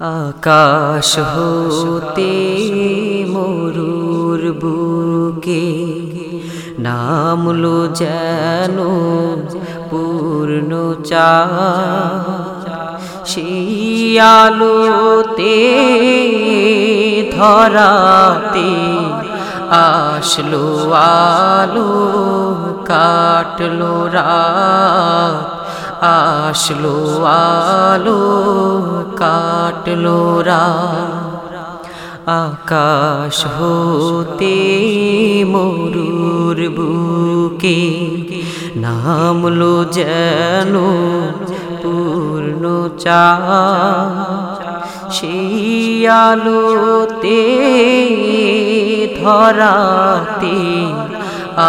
আকাশ হতে মরুর বুকে নামলো যেন পূর্ণ চা। শিয়ালোতে ধরাতে আসলো আলো, কাটলো রাত, আসলো আলো কাটলো আকাশ হতে মরুর বুকে নামলো যেন পূর্ণ চা শিয়ালোতে ধরাতে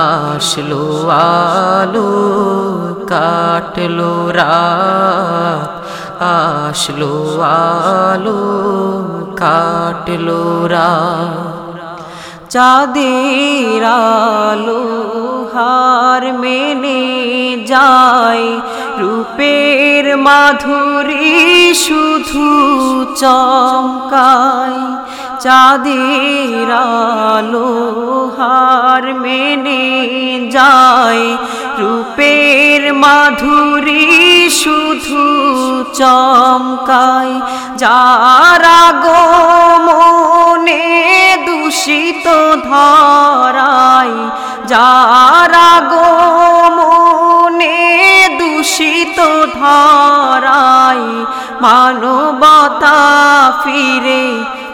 আসলো আলো, কাটলো রাত। আসলো, আলো কাটলো রাত। চাঁদের আলো হার মেনে যায়, রূপের মাধুরী শুধু চমকায়। চাঁদের আলো হার মেনে যায়, রূপের মাধুরী শুধু চমকায়। যারা গো মনে দূষিত ধরাই যারা গো মনে দূষিত ধরাই মানবতা ফিরে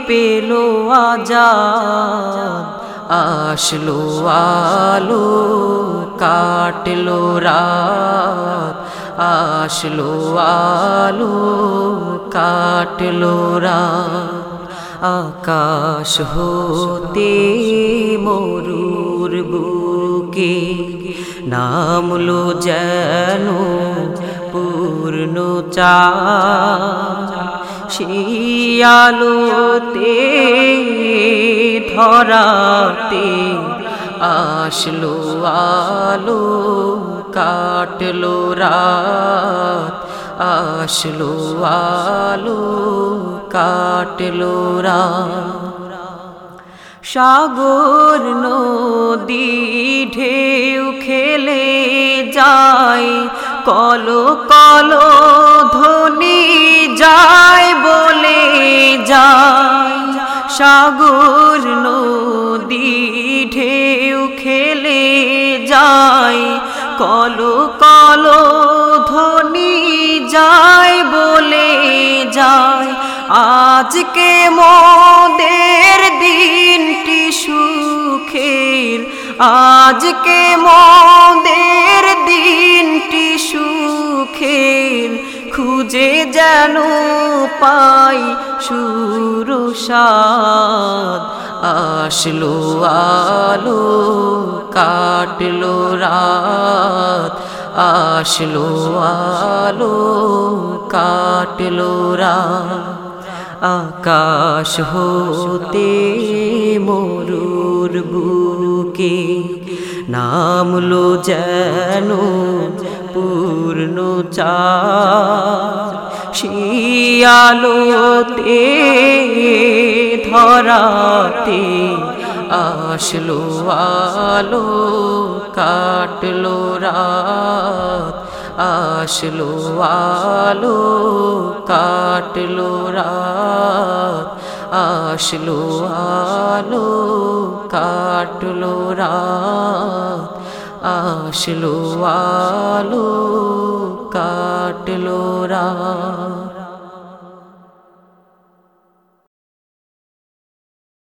পেল আজাদ। আসলো আলো, কাটলো রাত আসলো আলো কাটলো আকাশ হতে মরুর বুকে নামলো যেন পূর্ণ চা ধরাতে আসলো আলো কাটলো রাত, আসলো আলো, কাটলো সাগর নদী ঢেউ খেলে যায়, কলো কলো ধ্বনি যায় বলে যায়। সাগর নদী কলো কলো ধ্বনি যায় বলে যায়। আজকে মোদের দিনটি সুখের। আজকে মোদের দিনটি সুখের। খুঁজে যেন পাই সুরসাদ। আসলো আলো, কাটলো আসলো, আলো কাটলো রাত। আকাশ হতে মরুর বুকে নামলো যেন পূর্ণ চা শিয়ালোতে ধরাতে আসলো আলো কাটলো রাত আসলো আলো কাটলো রাত আসলো আলো কাটলো রাত আসলো আলো কাটলো রাত